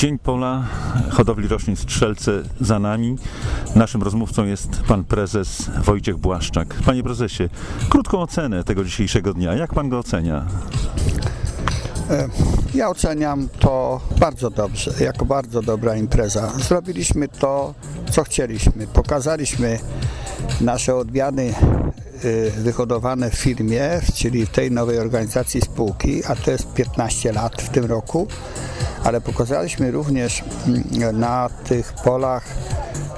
Dzień Pola, hodowli roślin Strzelce za nami. Naszym rozmówcą jest pan prezes Wojciech Błaszczak. Panie prezesie, krótką ocenę tego dzisiejszego dnia. Jak pan go ocenia? Ja oceniam to bardzo dobrze, jako bardzo dobra impreza. Zrobiliśmy to, co chcieliśmy. Pokazaliśmy nasze odmiany wyhodowane w firmie, czyli tej nowej organizacji spółki, a to jest 15 lat w tym roku, ale pokazaliśmy również mm, na tych polach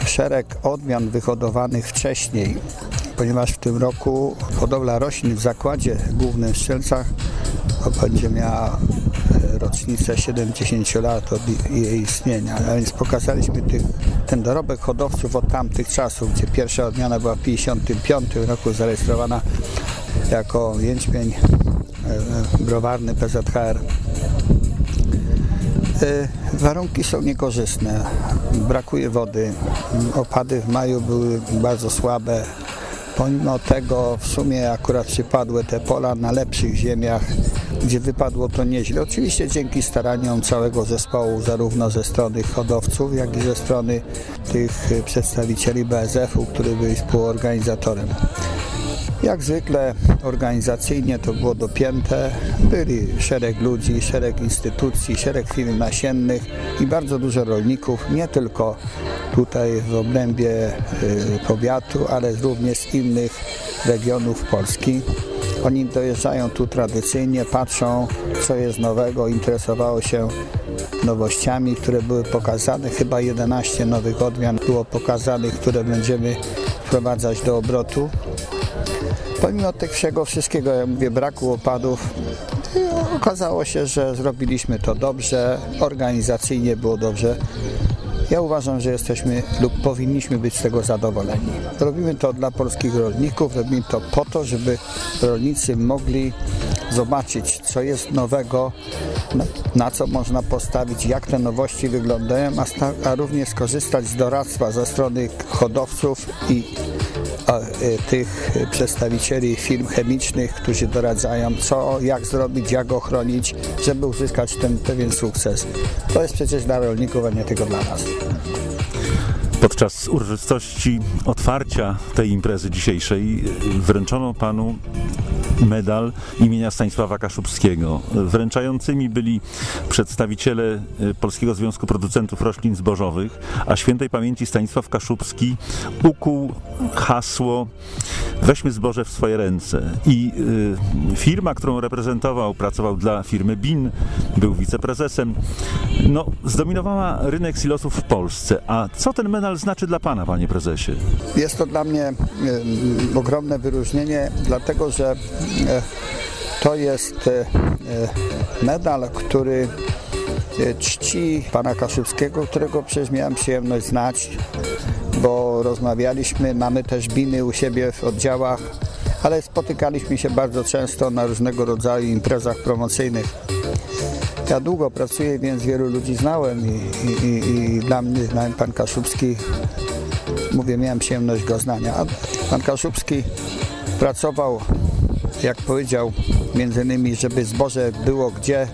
szereg odmian wyhodowanych wcześniej, ponieważ w tym roku hodowla roślin w zakładzie głównym w Strzelcach będzie miała e, rocznicę 70 lat od jej istnienia, a więc pokazaliśmy tych, ten dorobek hodowców od tamtych czasów, gdzie pierwsza odmiana była w 55 roku zarejestrowana jako jęczmień e, e, browarny PZHR. Warunki są niekorzystne, brakuje wody, opady w maju były bardzo słabe, Pomimo tego w sumie akurat przypadły te pola na lepszych ziemiach, gdzie wypadło to nieźle. Oczywiście dzięki staraniom całego zespołu, zarówno ze strony hodowców, jak i ze strony tych przedstawicieli BSF-u, który był współorganizatorem. Jak zwykle organizacyjnie to było dopięte. Byli szereg ludzi, szereg instytucji, szereg firm nasiennych i bardzo dużo rolników, nie tylko tutaj w obrębie y, powiatu, ale również z innych regionów Polski. Oni dojeżdżają tu tradycyjnie, patrzą co jest nowego, interesowało się nowościami, które były pokazane. Chyba 11 nowych odmian było pokazanych, które będziemy wprowadzać do obrotu. Pomimo tego wszystkiego, jak mówię, braku opadów, okazało się, że zrobiliśmy to dobrze, organizacyjnie było dobrze. Ja uważam, że jesteśmy lub powinniśmy być z tego zadowoleni. Robimy to dla polskich rolników, robimy to po to, żeby rolnicy mogli zobaczyć, co jest nowego, na co można postawić, jak te nowości wyglądają, a, a również skorzystać z doradztwa ze strony hodowców i tych przedstawicieli firm chemicznych, którzy doradzają, co, jak zrobić, jak ochronić, żeby uzyskać ten pewien sukces. To jest przecież dla rolników, a nie tylko dla nas. Podczas uroczystości otwarcia tej imprezy dzisiejszej wręczono panu medal imienia Stanisława Kaszubskiego. Wręczającymi byli przedstawiciele e, Polskiego Związku Producentów Roślin Zbożowych, a świętej pamięci Stanisław Kaszubski ukuł hasło weźmy zboże w swoje ręce. I y, firma, którą reprezentował, pracował dla firmy BIN, był wiceprezesem, no, zdominowała rynek silosów w Polsce. A co ten medal znaczy dla Pana, Panie Prezesie? Jest to dla mnie y, ogromne wyróżnienie, dlatego że to jest e, e, medal, który czci pana Kaszubskiego, którego przecież miałem przyjemność znać, bo rozmawialiśmy, mamy też biny u siebie w oddziałach, ale spotykaliśmy się bardzo często na różnego rodzaju imprezach promocyjnych. Ja długo pracuję, więc wielu ludzi znałem i, i, i dla mnie pan Kaszubski, mówię, miałem przyjemność go znania. A pan Kaszubski pracował jak powiedział, między innymi, żeby zboże było gdzie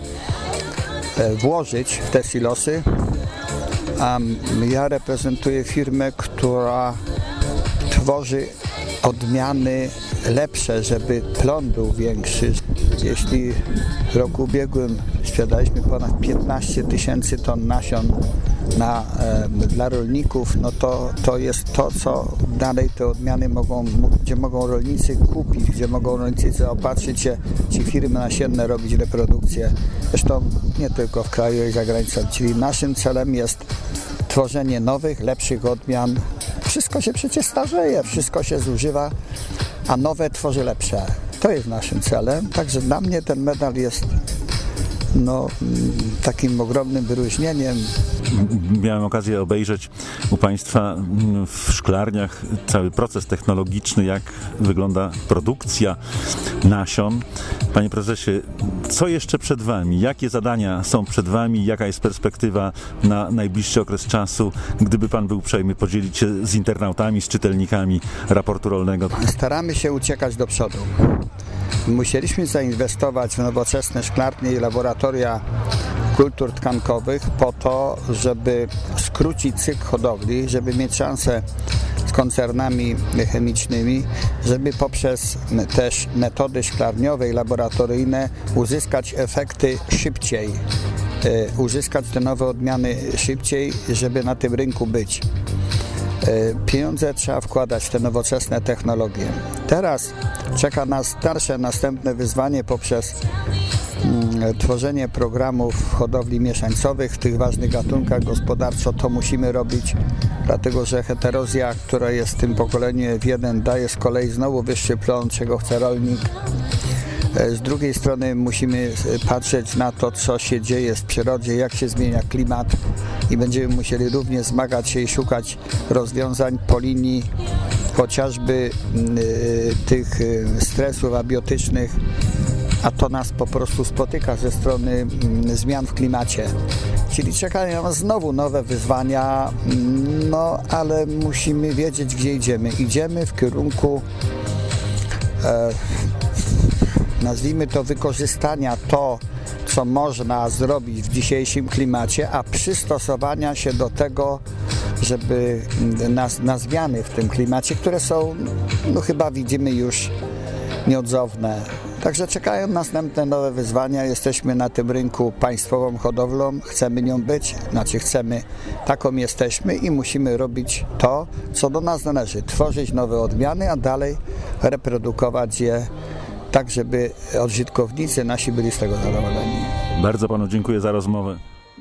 e, włożyć w te silosy. A ja reprezentuję firmę, która tworzy odmiany lepsze, żeby plon był większy. Jeśli w roku ubiegłym sprzedaliśmy ponad 15 tysięcy ton nasion na, dla rolników, no to, to jest to, co dalej te odmiany mogą, gdzie mogą rolnicy kupić, gdzie mogą rolnicy zaopatrzyć się, ci firmy nasienne robić reprodukcję. Zresztą nie tylko w kraju i za granicą. Czyli naszym celem jest tworzenie nowych, lepszych odmian. Wszystko się przecież starzeje, wszystko się zużywa, a nowe tworzy lepsze. To jest naszym celem. Także dla mnie ten medal jest no, takim ogromnym wyróżnieniem. Miałem okazję obejrzeć u Państwa w szklarniach cały proces technologiczny, jak wygląda produkcja nasion. Panie prezesie, co jeszcze przed Wami? Jakie zadania są przed Wami? Jaka jest perspektywa na najbliższy okres czasu? Gdyby Pan był uprzejmy podzielić się z internautami, z czytelnikami raportu rolnego. Staramy się uciekać do przodu. Musieliśmy zainwestować w nowoczesne szklarnie i laboratoria kultur tkankowych po to, żeby skrócić cykl hodowli, żeby mieć szansę z koncernami chemicznymi, żeby poprzez też metody szklarniowe i laboratoryjne uzyskać efekty szybciej, e, uzyskać te nowe odmiany szybciej, żeby na tym rynku być. E, Pieniądze trzeba wkładać w te nowoczesne technologie. Teraz czeka nas dalsze następne wyzwanie poprzez mm, tworzenie programów hodowli mieszańcowych w tych ważnych gatunkach gospodarczo. To musimy robić, dlatego że heterozja, która jest w tym pokoleniu F1 daje z kolei znowu wyższy plon, czego chce rolnik. E, Z drugiej strony musimy e, patrzeć na to, co się dzieje w przyrodzie, jak się zmienia klimat i będziemy musieli również zmagać się i szukać rozwiązań po linii chociażby mm, y, tych stresów abiotycznych, a to nas po prostu spotyka ze strony mm, zmian w klimacie. Czyli czekają nas znowu nowe wyzwania, mm, no ale musimy wiedzieć, gdzie idziemy. Idziemy w kierunku nazwijmy to wykorzystania to, co można zrobić w dzisiejszym klimacie, a przystosowania się do tego, żeby na, na zmiany w tym klimacie, które są, no chyba widzimy już nieodzowne. Także czekają następne nowe wyzwania. Jesteśmy na tym rynku państwową hodowlą, chcemy nią być, znaczy chcemy, taką jesteśmy i musimy robić to, co do nas należy. Tworzyć nowe odmiany, a dalej reprodukować je tak, żeby użytkownicy nasi byli z tego zadowoleni. Bardzo panu dziękuję za rozmowę.